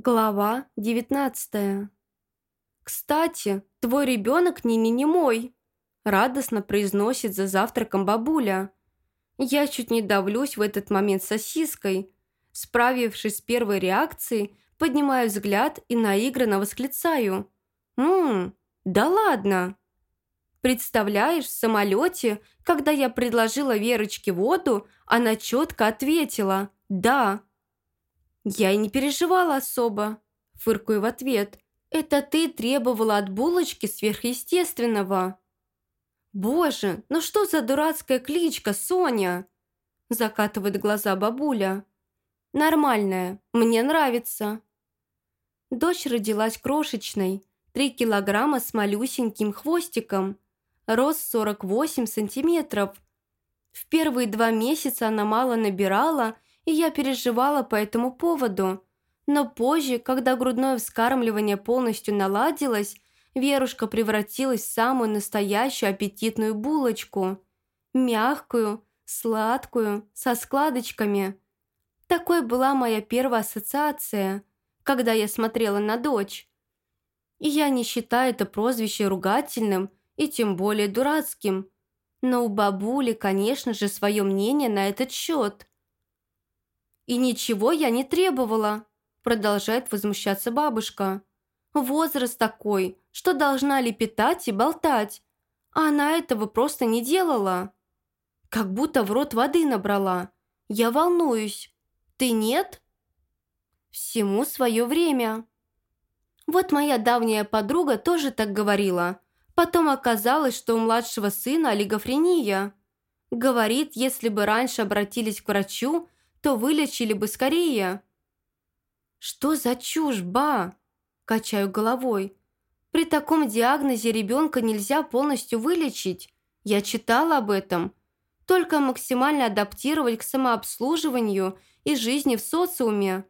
Глава 19 «Кстати, твой ребенок Нине не мой», – радостно произносит за завтраком бабуля. Я чуть не давлюсь в этот момент сосиской. Справившись с первой реакцией, поднимаю взгляд и наигранно восклицаю. «Ммм, да ладно!» Представляешь, в самолете, когда я предложила Верочке воду, она четко ответила «да». «Я и не переживала особо», – фыркаю в ответ. «Это ты требовала от булочки сверхъестественного». «Боже, ну что за дурацкая кличка, Соня?» – закатывает глаза бабуля. «Нормальная, мне нравится». Дочь родилась крошечной, 3 килограмма с малюсеньким хвостиком, рост 48 сантиметров. В первые два месяца она мало набирала – и я переживала по этому поводу. Но позже, когда грудное вскармливание полностью наладилось, Верушка превратилась в самую настоящую аппетитную булочку. Мягкую, сладкую, со складочками. Такой была моя первая ассоциация, когда я смотрела на дочь. И я не считаю это прозвище ругательным и тем более дурацким. Но у бабули, конечно же, свое мнение на этот счет. «И ничего я не требовала», – продолжает возмущаться бабушка. «Возраст такой, что должна лепетать и болтать. А она этого просто не делала. Как будто в рот воды набрала. Я волнуюсь. Ты нет?» «Всему свое время». Вот моя давняя подруга тоже так говорила. Потом оказалось, что у младшего сына олигофрения. Говорит, если бы раньше обратились к врачу, то вылечили бы скорее». «Что за чушь, ба?» – качаю головой. «При таком диагнозе ребенка нельзя полностью вылечить. Я читала об этом. Только максимально адаптировать к самообслуживанию и жизни в социуме».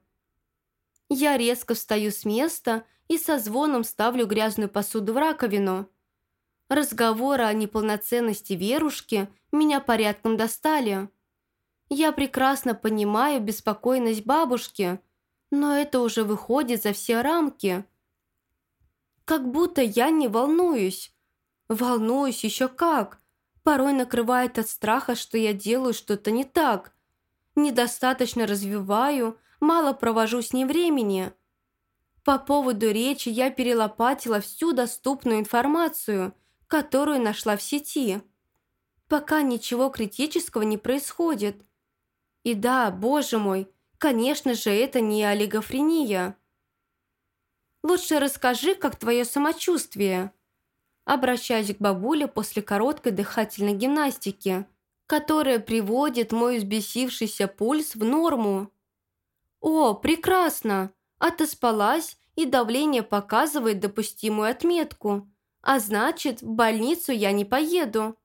Я резко встаю с места и со звоном ставлю грязную посуду в раковину. Разговоры о неполноценности Верушки меня порядком достали. Я прекрасно понимаю беспокойность бабушки, но это уже выходит за все рамки. Как будто я не волнуюсь. Волнуюсь еще как. Порой накрывает от страха, что я делаю что-то не так. Недостаточно развиваю, мало провожу с ней времени. По поводу речи я перелопатила всю доступную информацию, которую нашла в сети. Пока ничего критического не происходит. И да, боже мой, конечно же, это не олигофрения. Лучше расскажи, как твое самочувствие. Обращаюсь к бабуле после короткой дыхательной гимнастики, которая приводит мой взбесившийся пульс в норму. О, прекрасно! Отоспалась, и давление показывает допустимую отметку. А значит, в больницу я не поеду.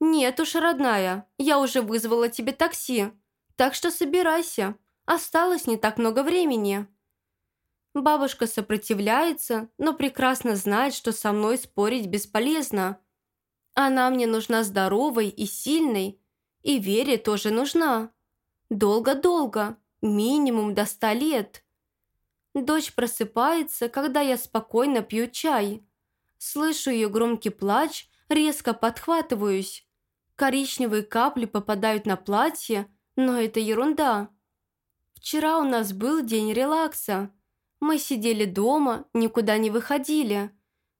«Нет уж, родная, я уже вызвала тебе такси, так что собирайся, осталось не так много времени». Бабушка сопротивляется, но прекрасно знает, что со мной спорить бесполезно. Она мне нужна здоровой и сильной, и Вере тоже нужна. Долго-долго, минимум до ста лет. Дочь просыпается, когда я спокойно пью чай. Слышу ее громкий плач, резко подхватываюсь. Коричневые капли попадают на платье, но это ерунда. Вчера у нас был день релакса. Мы сидели дома, никуда не выходили.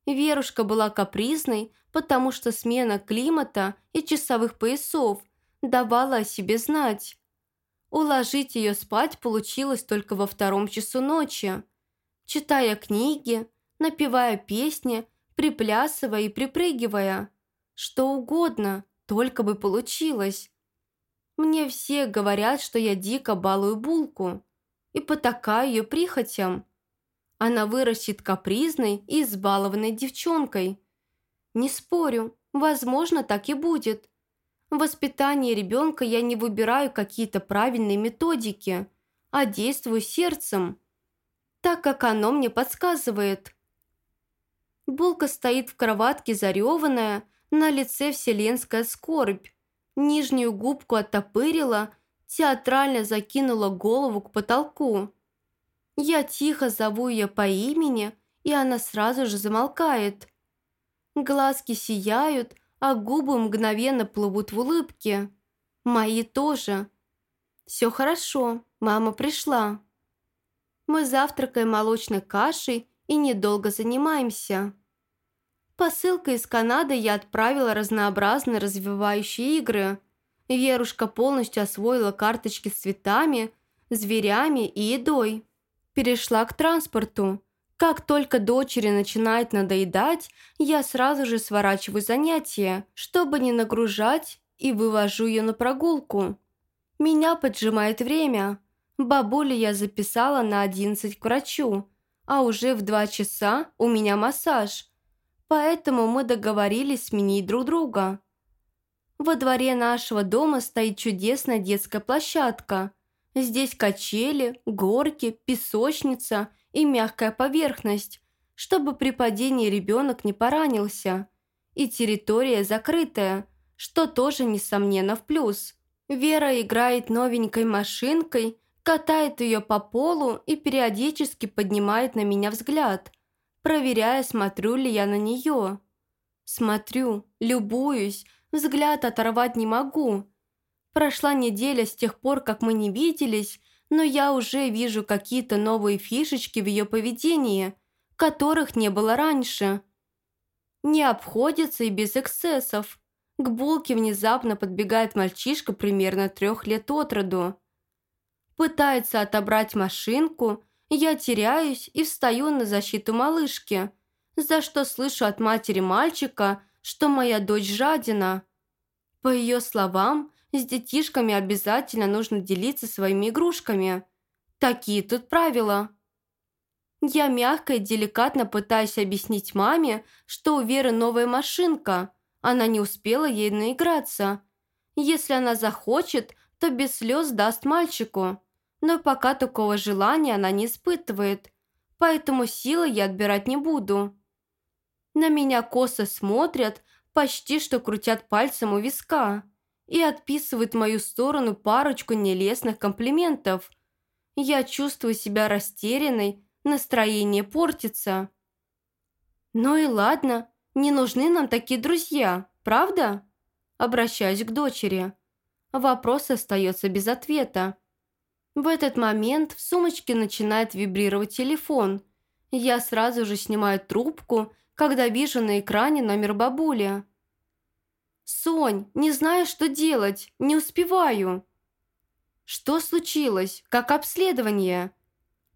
Верушка была капризной, потому что смена климата и часовых поясов давала о себе знать. Уложить ее спать получилось только во втором часу ночи. Читая книги, напевая песни, приплясывая и припрыгивая. Что угодно – только бы получилось. Мне все говорят, что я дико балую булку и потакаю ее прихотям. Она вырастет капризной и избалованной девчонкой. Не спорю, возможно, так и будет. В воспитании ребенка я не выбираю какие-то правильные методики, а действую сердцем, так как оно мне подсказывает. Булка стоит в кроватке зареванная, на лице вселенская скорбь. Нижнюю губку оттопырила, театрально закинула голову к потолку. Я тихо зову ее по имени, и она сразу же замолкает. Глазки сияют, а губы мгновенно плывут в улыбке. Мои тоже. Все хорошо, мама пришла. Мы завтракаем молочной кашей и недолго занимаемся. Посылка из Канады я отправила разнообразные развивающие игры. Верушка полностью освоила карточки с цветами, зверями и едой. Перешла к транспорту. Как только дочери начинает надоедать, я сразу же сворачиваю занятия, чтобы не нагружать, и вывожу ее на прогулку. Меня поджимает время. Бабулю я записала на 11 к врачу, а уже в 2 часа у меня массаж. Поэтому мы договорились сменить друг друга. Во дворе нашего дома стоит чудесная детская площадка. Здесь качели, горки, песочница и мягкая поверхность, чтобы при падении ребенок не поранился. И территория закрытая, что тоже, несомненно, в плюс. Вера играет новенькой машинкой, катает ее по полу и периодически поднимает на меня взгляд, проверяя, смотрю ли я на нее. Смотрю, любуюсь, взгляд оторвать не могу. Прошла неделя с тех пор, как мы не виделись, но я уже вижу какие-то новые фишечки в ее поведении, которых не было раньше. Не обходится и без эксцессов. К булке внезапно подбегает мальчишка примерно трех лет от роду. Пытается отобрать машинку, я теряюсь и встаю на защиту малышки, за что слышу от матери мальчика, что моя дочь жадина. По ее словам, с детишками обязательно нужно делиться своими игрушками. Такие тут правила. Я мягко и деликатно пытаюсь объяснить маме, что у Веры новая машинка. Она не успела ей наиграться. Если она захочет, то без слез даст мальчику. Но пока такого желания она не испытывает, поэтому силы я отбирать не буду. На меня косо смотрят, почти что крутят пальцем у виска и отписывают в мою сторону парочку нелестных комплиментов. Я чувствую себя растерянной, настроение портится. Ну и ладно, не нужны нам такие друзья, правда? Обращаюсь к дочери. Вопрос остается без ответа. В этот момент в сумочке начинает вибрировать телефон. Я сразу же снимаю трубку, когда вижу на экране номер бабули. «Сонь, не знаю, что делать, не успеваю». «Что случилось? Как обследование?»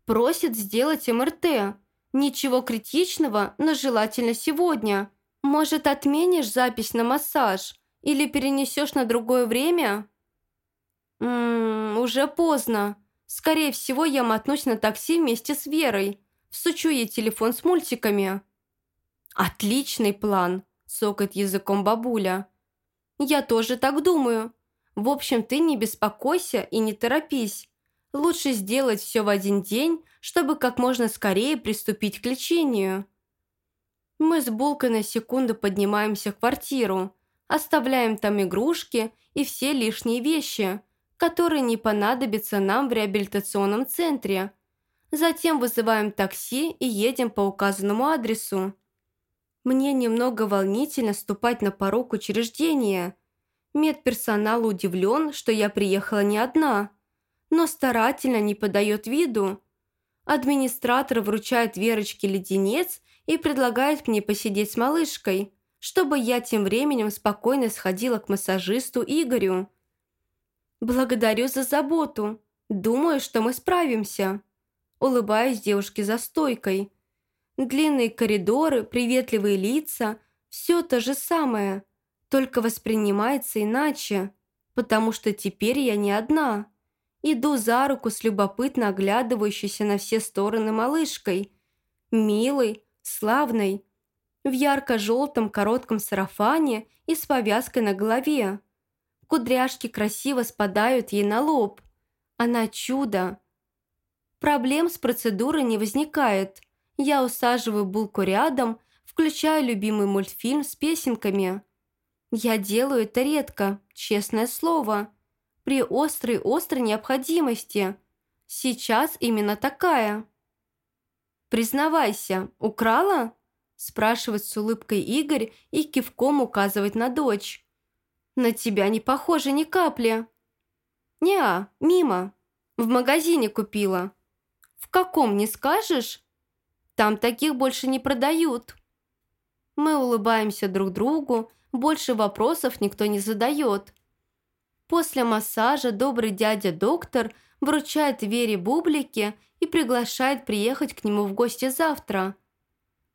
«Просит сделать МРТ. Ничего критичного, но желательно сегодня. Может, отменишь запись на массаж или перенесешь на другое время?» «Ммм, уже поздно. Скорее всего, я мотнусь на такси вместе с Верой. Всучу ей телефон с мультиками». «Отличный план», – сокает языком бабуля. «Я тоже так думаю. В общем, ты не беспокойся и не торопись. Лучше сделать все в один день, чтобы как можно скорее приступить к лечению». Мы с Булкой на секунду поднимаемся в квартиру, оставляем там игрушки и все лишние вещи, которые не понадобятся нам в реабилитационном центре. Затем вызываем такси и едем по указанному адресу. Мне немного волнительно ступать на порог учреждения. Медперсонал удивлен, что я приехала не одна, но старательно не подает виду. Администратор вручает Верочке леденец и предлагает мне посидеть с малышкой, чтобы я тем временем спокойно сходила к массажисту Игорю. «Благодарю за заботу. Думаю, что мы справимся». Улыбаюсь девушке за стойкой – Длинные коридоры, приветливые лица – все то же самое, только воспринимается иначе, потому что теперь я не одна. Иду за руку с любопытно оглядывающейся на все стороны малышкой. Милой, славной, в ярко-желтом коротком сарафане и с повязкой на голове. Кудряшки красиво спадают ей на лоб. Она чудо. Проблем с процедурой не возникает – я усаживаю булку рядом, включаю любимый мультфильм с песенками. Я делаю это редко, честное слово. При острой-острой необходимости. Сейчас именно такая – «Признавайся, украла?» спрашивает с улыбкой Игорь и кивком указывает на дочь. «На тебя не похоже ни капли». «Не-а, мимо. В магазине купила». «В каком, не скажешь?» «Там таких больше не продают». Мы улыбаемся друг другу, больше вопросов никто не задает. После массажа добрый дядя-доктор вручает Вере бублики и приглашает приехать к нему в гости завтра.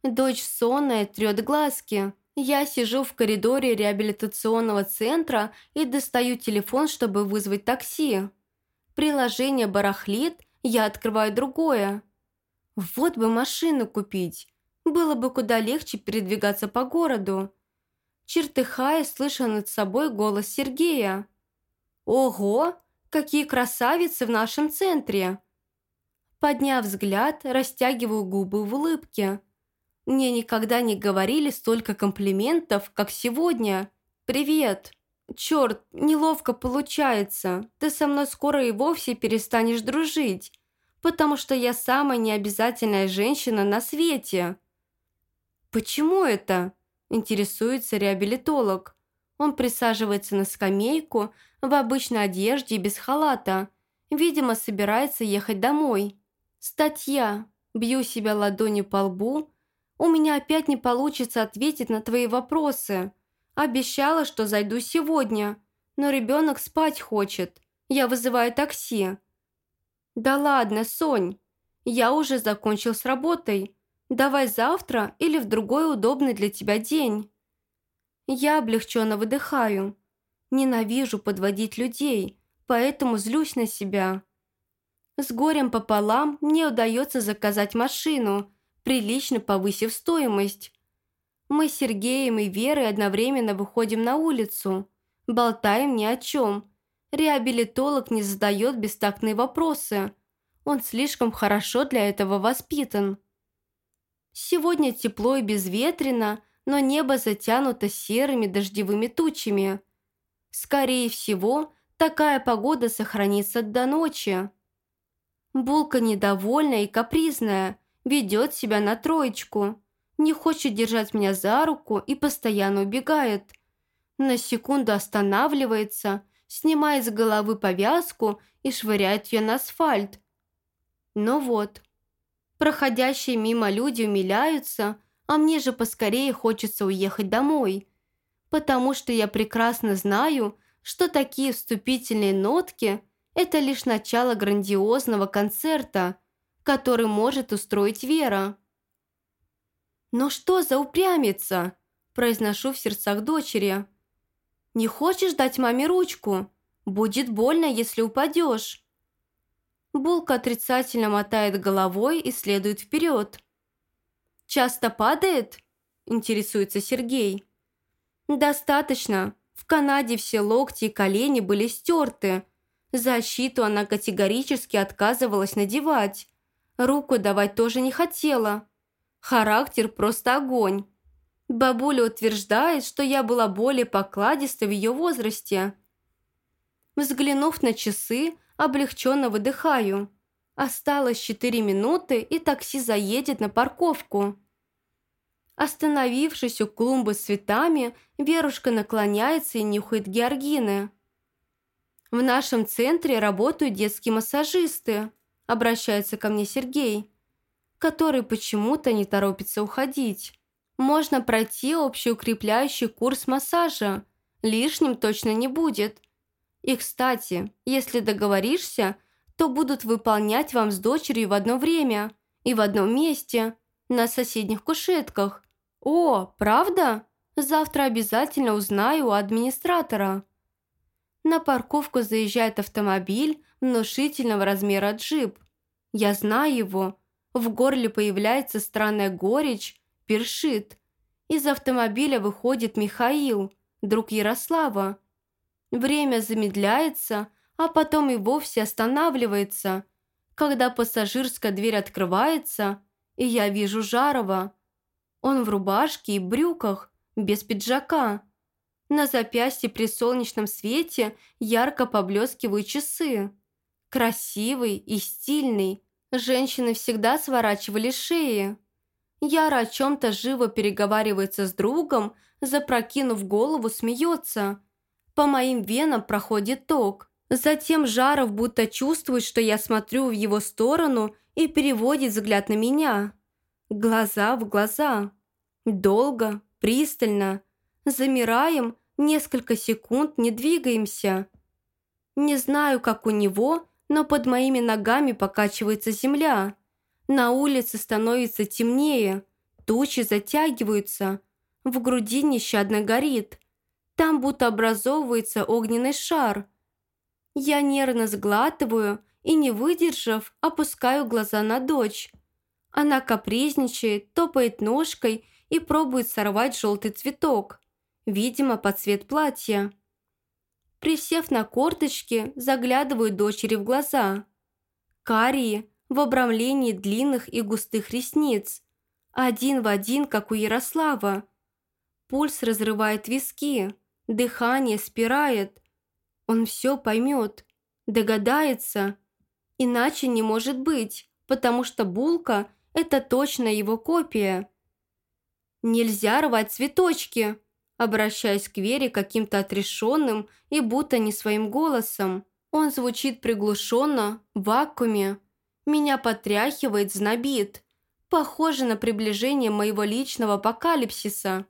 Дочь сонная, трет глазки. Я сижу в коридоре реабилитационного центра и достаю телефон, чтобы вызвать такси. Приложение барахлит, я открываю другое. Вот бы машину купить. Было бы куда легче передвигаться по городу. Чертыхая, слыша над собой голос Сергея. «Ого, какие красавицы в нашем центре!» Подняв взгляд, растягиваю губы в улыбке. Мне никогда не говорили столько комплиментов, как сегодня. «Привет!» «Черт, неловко получается. Ты со мной скоро и вовсе перестанешь дружить, потому что я самая необязательная женщина на свете». «Почему это?» – интересуется реабилитолог. Он присаживается на скамейку в обычной одежде и без халата. Видимо, собирается ехать домой. «Статья. Бью себя ладонью по лбу. У меня опять не получится ответить на твои вопросы. Обещала, что зайду сегодня, но ребенок спать хочет. Я вызываю такси». «Да ладно, Сонь. Я уже закончил с работой. Давай завтра или в другой удобный для тебя день». Я облегченно выдыхаю. Ненавижу подводить людей, поэтому злюсь на себя. С горем пополам мне удается заказать машину, прилично повысив стоимость. Мы с Сергеем и Верой одновременно выходим на улицу, болтаем ни о чем. Реабилитолог не задает бестактные вопросы. Он слишком хорошо для этого воспитан. Сегодня тепло и безветренно, но небо затянуто серыми дождевыми тучами. Скорее всего, такая погода сохранится до ночи. Булка недовольная и капризная, ведет себя на троечку. Не хочет держать меня за руку и постоянно убегает. На секунду останавливается, снимает с головы повязку и швыряет ее на асфальт. Но вот. Проходящие мимо люди умиляются, а мне же поскорее хочется уехать домой. Потому что я прекрасно знаю, что такие вступительные нотки – это лишь начало грандиозного концерта, который может устроить Вера. «Но что за упрямица?» – произношу в сердцах дочери. «Не хочешь дать маме ручку? Будет больно, если упадешь». Булка отрицательно мотает головой и следует вперед. «Часто падает?» – интересуется Сергей. «Достаточно. В Канаде все локти и колени были стерты, Защиту она категорически отказывалась надевать. Руку давать тоже не хотела. Характер просто огонь. Бабуля утверждает, что я была более покладистой в ее возрасте. Взглянув на часы, облегченно выдыхаю. Осталось четыре минуты, и такси заедет на парковку. Остановившись у клумбы с цветами, Верушка наклоняется и нюхает георгины. В нашем центре работают детские массажисты, обращается ко мне Сергей, который почему-то не торопится уходить. Можно пройти общеукрепляющий курс массажа, лишним точно не будет. И, кстати, если договоришься, то будут выполнять вам с дочерью в одно время и в одном месте, на соседних кушетках. О, правда? Завтра обязательно узнаю у администратора. На парковку заезжает автомобиль внушительного размера джип. Я знаю его. В горле появляется странная горечь, першит. Из автомобиля выходит Михаил, друг Ярослава. Время замедляется, а потом и вовсе останавливается, когда пассажирская дверь открывается, и я вижу Жарова. Он в рубашке и брюках, без пиджака. На запястье при солнечном свете ярко поблескивают часы. Красивый и стильный, Женщины всегда сворачивали шеи. Яра о чем-то живо переговаривается с другом, запрокинув голову, смеется. По моим венам проходит ток. Затем Жаров будто чувствует, что я смотрю в его сторону и переводит взгляд на меня. Глаза в глаза. Долго, пристально. Замираем, несколько секунд не двигаемся. Не знаю, как у него, но под моими ногами покачивается земля. На улице становится темнее, тучи затягиваются, в груди нещадно горит. Там будто образовывается огненный шар. Я нервно сглатываю и, не выдержав, опускаю глаза на дочь. Она капризничает, топает ножкой и пробует сорвать желтый цветок, видимо, под цвет платья. Присев на корточки, заглядываю дочери в глаза. Карие, в обрамлении длинных и густых ресниц. Один в один, как у Ярослава. Пульс разрывает виски, дыхание спирает. Он все поймет, догадается. Иначе не может быть, потому что булка – это точно его копия. «Нельзя рвать цветочки!» Обращаясь к Вере каким-то отрешенным и будто не своим голосом. Он звучит приглушенно, в вакууме. Меня потряхивает, знобит. Похоже на приближение моего личного апокалипсиса.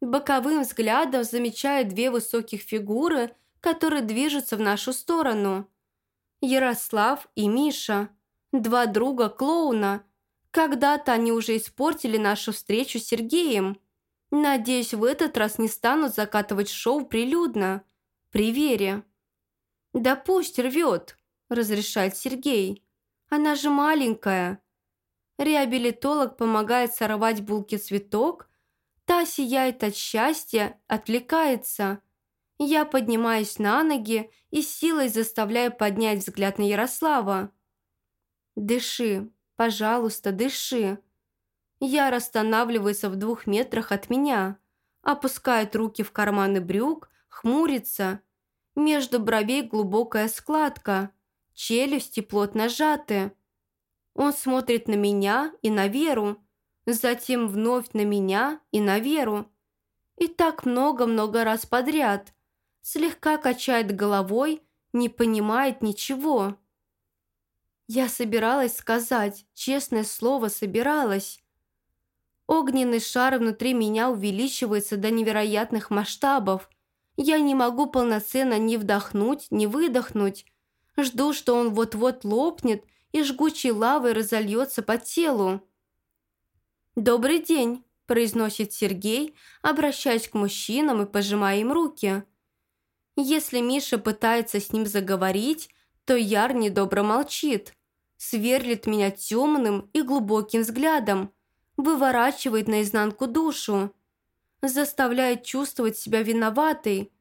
Боковым взглядом замечаю две высоких фигуры, которые движутся в нашу сторону. Ярослав и Миша. Два друга-клоуна. Когда-то они уже испортили нашу встречу с Сергеем. Надеюсь, в этот раз не станут закатывать шоу прилюдно. При Вере. «Да пусть рвет», – разрешает Сергей. «Она же маленькая». Реабилитолог помогает сорвать булки цветок. Та сияет от счастья, отвлекается. Я поднимаюсь на ноги и силой заставляю поднять взгляд на Ярослава. «Дыши, пожалуйста, дыши», Яр останавливается в двух метрах от меня, опускает руки в карманы брюк, хмурится. Между бровей глубокая складка, челюсти плотно сжаты. Он смотрит на меня и на Веру, затем вновь на меня и на Веру. И так много-много раз подряд. Слегка качает головой, не понимает ничего. Я собиралась сказать, честное слово, собиралась. Огненный шар внутри меня увеличивается до невероятных масштабов. Я не могу полноценно ни вдохнуть, ни выдохнуть. Жду, что он вот-вот лопнет и жгучей лавой разольется по телу. «Добрый день», – произносит Сергей, обращаясь к мужчинам и пожимая им руки. Если Миша пытается с ним заговорить, то Яр недобро молчит, сверлит меня темным и глубоким взглядом – выворачивает наизнанку душу, заставляет чувствовать себя виноватой.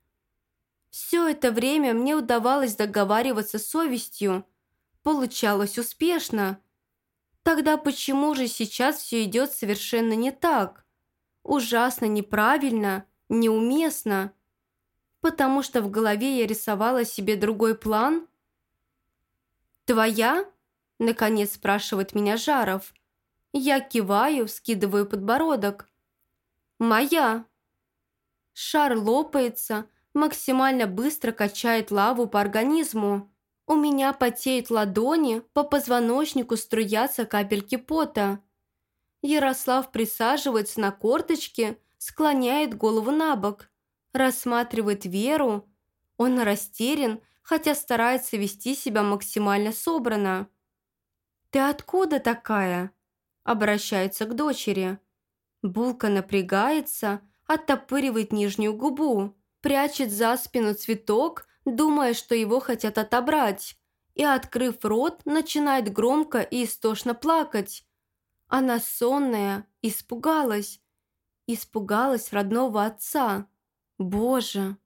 Все это время мне удавалось договариваться с совестью. Получалось успешно. Тогда почему же сейчас все идет совершенно не так? Ужасно неправильно, неуместно. Потому что в голове я рисовала себе другой план? «Твоя?» – наконец спрашивает меня Жаров – я киваю, скидываю подбородок. «Моя!» Шар лопается, максимально быстро качает лаву по организму. У меня потеют ладони, по позвоночнику струятся капельки пота. Ярослав присаживается на корточки, склоняет голову на бок, рассматривает Веру. Он растерян, хотя старается вести себя максимально собрано. «Ты откуда такая?» Обращается к дочери. Булка напрягается, оттопыривает нижнюю губу, прячет за спину цветок, думая, что его хотят отобрать, и, открыв рот, начинает громко и истошно плакать. Она сонная, испугалась. Испугалась родного отца. Боже!